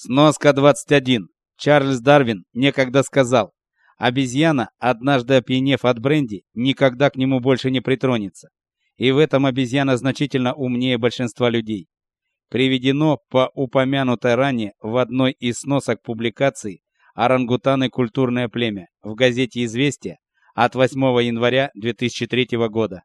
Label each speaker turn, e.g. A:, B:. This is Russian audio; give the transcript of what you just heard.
A: Сноска 21. Чарльз Дарвин некогда сказал: "Обезьяна, однажды опьянев от бренди, никогда к нему больше не притронется". И в этом обезьяна значительно умнее большинства людей. Приведено по упомянутой ранее в одной из сносок публикации Орангутаны культурное племя в газете Известия от 8 января 2003 года.